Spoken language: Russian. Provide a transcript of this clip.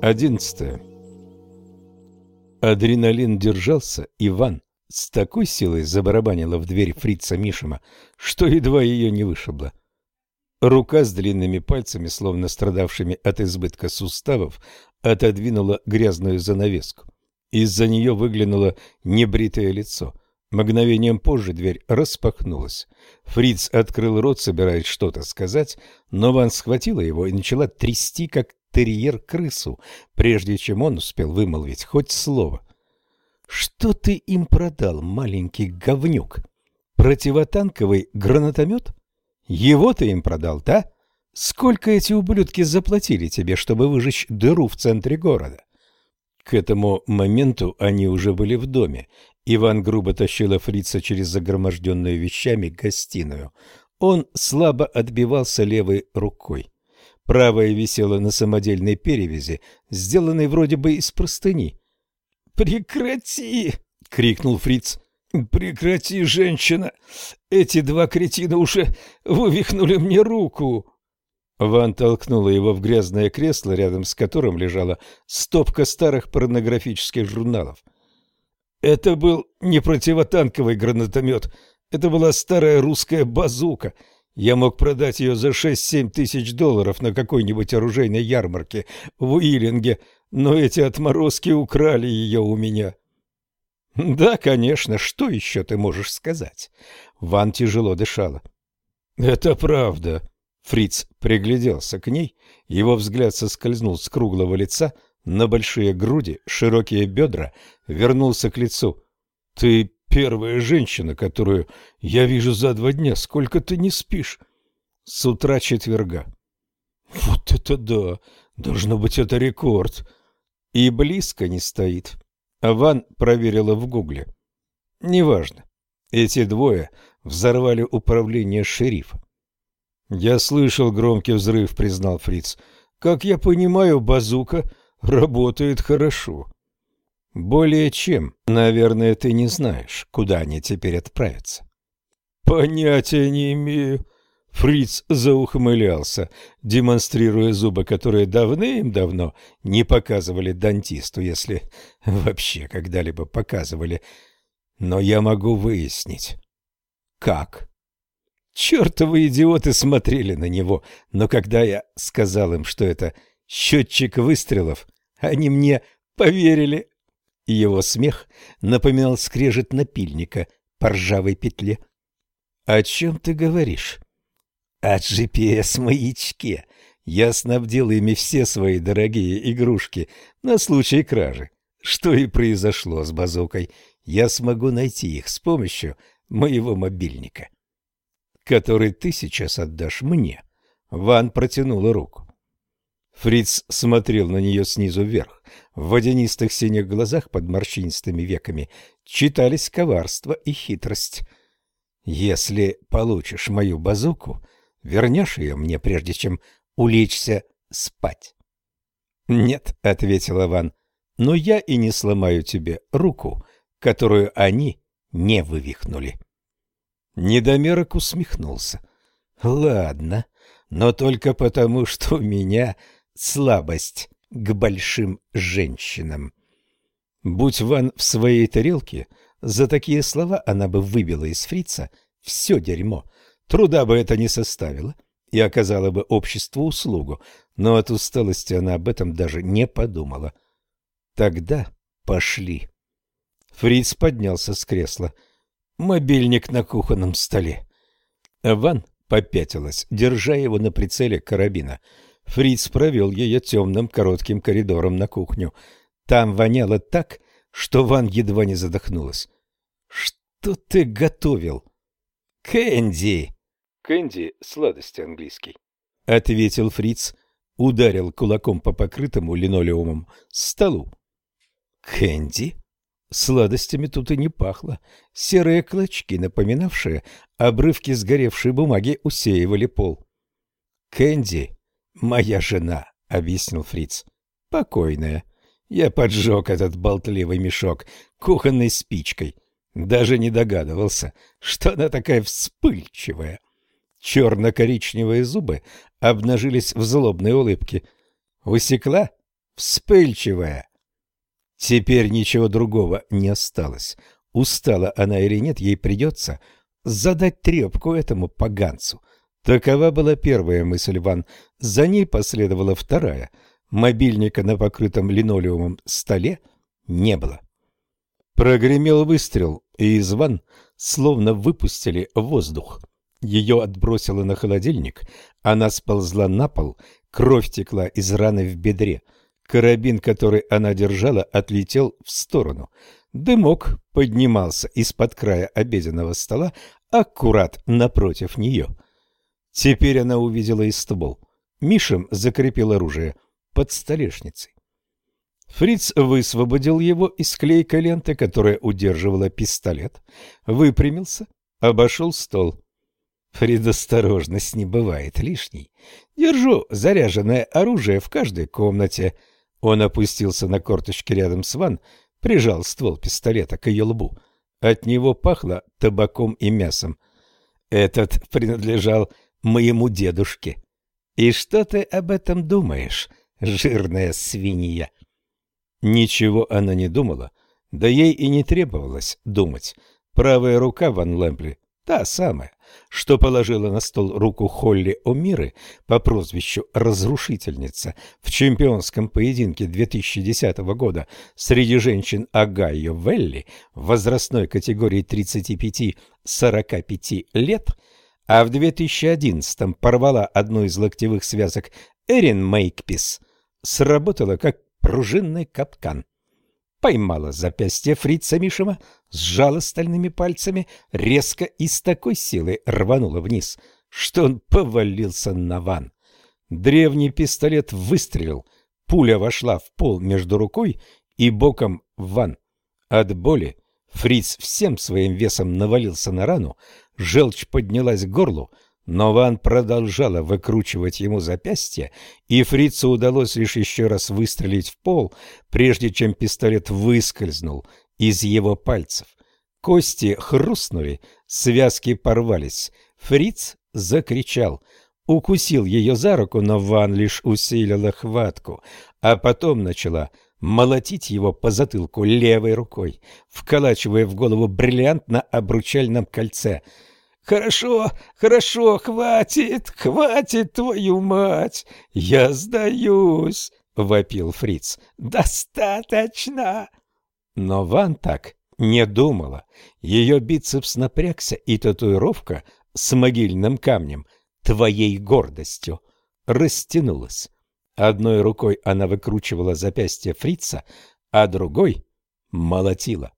Одиннадцатое. Адреналин держался, Иван с такой силой забарабанила в дверь фрица Мишима, что едва ее не вышибло. Рука с длинными пальцами, словно страдавшими от избытка суставов, отодвинула грязную занавеску. Из-за нее выглянуло небритое лицо. Мгновением позже дверь распахнулась. Фриц открыл рот, собираясь что-то сказать, но Ван схватила его и начала трясти, как терьер крысу, прежде чем он успел вымолвить хоть слово. «Что ты им продал, маленький говнюк? Противотанковый гранатомет? Его ты им продал, да? Сколько эти ублюдки заплатили тебе, чтобы выжечь дыру в центре города?» К этому моменту они уже были в доме. Иван грубо тащила фрица через загроможденную вещами гостиную. Он слабо отбивался левой рукой. Правая висела на самодельной перевязи, сделанной вроде бы из простыни. «Прекрати!» — крикнул Фриц. «Прекрати, женщина! Эти два кретина уже вывихнули мне руку!» Ван толкнула его в грязное кресло, рядом с которым лежала стопка старых порнографических журналов. «Это был не противотанковый гранатомет, это была старая русская базука — я мог продать ее за 6-7 тысяч долларов на какой-нибудь оружейной ярмарке в Уиллинге, но эти отморозки украли ее у меня. Да, конечно, что еще ты можешь сказать? Ван тяжело дышала. Это правда. Фриц пригляделся к ней, его взгляд соскользнул с круглого лица на большие груди, широкие бедра, вернулся к лицу. Ты первая женщина, которую я вижу за два дня. Сколько ты не спишь? С утра четверга. Вот это да! Должно быть, это рекорд. И близко не стоит. Ван проверила в гугле. Неважно. Эти двое взорвали управление шерифа. Я слышал громкий взрыв, признал Фриц. Как я понимаю, базука работает хорошо. Более чем. Наверное, ты не знаешь, куда они теперь отправятся. Понятия не имею. Фриц заухмылялся, демонстрируя зубы, которые давным-давно не показывали дантисту, если вообще когда-либо показывали. Но я могу выяснить. Как? Чертовы идиоты смотрели на него, но когда я сказал им, что это счетчик выстрелов, они мне поверили и его смех напоминал скрежет напильника по ржавой петле. — О чем ты говоришь? — О GPS-маячке. Я снабдил ими все свои дорогие игрушки на случай кражи. Что и произошло с базукой. Я смогу найти их с помощью моего мобильника, который ты сейчас отдашь мне. Ван протянула руку. Фриц смотрел на нее снизу вверх. В водянистых синих глазах под морщинистыми веками читались коварство и хитрость. «Если получишь мою базуку, вернешь ее мне, прежде чем улечься спать». «Нет», — ответил Иван, — «но я и не сломаю тебе руку, которую они не вывихнули». Недомерок усмехнулся. «Ладно, но только потому, что у меня слабость к большим женщинам. Будь Ван в своей тарелке, за такие слова она бы выбила из фрица все дерьмо. Труда бы это не составило и оказала бы обществу услугу, но от усталости она об этом даже не подумала. Тогда пошли. Фриц поднялся с кресла. Мобильник на кухонном столе. Ван попятилась, держа его на прицеле карабина — Фриц провел ее темным коротким коридором на кухню. Там воняло так, что Ван едва не задохнулась. «Что ты готовил?» «Кэнди!» «Кэнди — сладости английский», — ответил Фриц, ударил кулаком по покрытому линолеумом столу. «Кэнди?» Сладостями тут и не пахло. Серые клочки, напоминавшие обрывки сгоревшей бумаги, усеивали пол. «Кэнди, моя жена», — объяснил Фриц. «Покойная. Я поджег этот болтливый мешок кухонной спичкой. Даже не догадывался, что она такая вспыльчивая». Черно-коричневые зубы обнажились в злобной улыбке. «Усекла? Вспыльчивая!» Теперь ничего другого не осталось. Устала она или нет, ей придется задать трепку этому поганцу. Такова была первая мысль Ван. За ней последовала вторая. Мобильника на покрытом линолеумом столе не было. Прогремел выстрел, и из Ван словно выпустили воздух. Ее отбросило на холодильник, она сползла на пол, кровь текла из раны в бедре. Карабин, который она держала, отлетел в сторону. Дымок поднимался из-под края обеденного стола аккурат напротив нее. Теперь она увидела и ствол. Мишем закрепил оружие под столешницей. Фриц высвободил его из клейкой ленты, которая удерживала пистолет, выпрямился, обошел стол. Предосторожность не бывает лишней. Держу заряженное оружие в каждой комнате. Он опустился на корточки рядом с Ван, прижал ствол пистолета к ее лбу. От него пахло табаком и мясом. Этот принадлежал моему дедушке. И что ты об этом думаешь, жирная свинья? Ничего она не думала, да ей и не требовалось думать. Правая рука Ван Лэмпли Та самая, что положила на стол руку Холли О'Миры по прозвищу «Разрушительница» в чемпионском поединке 2010 года среди женщин Огайо Вэлли в возрастной категории 35-45 лет, а в 2011 порвала одну из локтевых связок Эрин Мейкпис, сработала как пружинный капкан поймала запястье фрица Мишима, сжала стальными пальцами, резко и с такой силой рванула вниз, что он повалился на ван. Древний пистолет выстрелил, пуля вошла в пол между рукой и боком в ван. От боли фриц всем своим весом навалился на рану, желчь поднялась к горлу, но Ван продолжала выкручивать ему запястье, и фрицу удалось лишь еще раз выстрелить в пол, прежде чем пистолет выскользнул из его пальцев. Кости хрустнули, связки порвались. Фриц закричал, укусил ее за руку, но Ван лишь усилила хватку, а потом начала молотить его по затылку левой рукой, вколачивая в голову бриллиант на обручальном кольце — «Хорошо, хорошо, хватит, хватит, твою мать! Я сдаюсь!» — вопил Фриц. «Достаточно!» Но Ван так не думала. Ее бицепс напрягся, и татуировка с могильным камнем, твоей гордостью, растянулась. Одной рукой она выкручивала запястье Фрица, а другой молотила